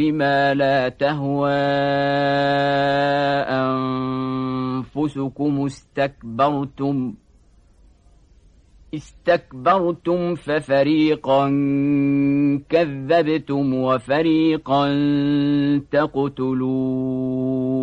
بما لا تهوى أنفسكم استكبرتم. استكبرتم ففريقا كذبتم وفريقا تقتلون.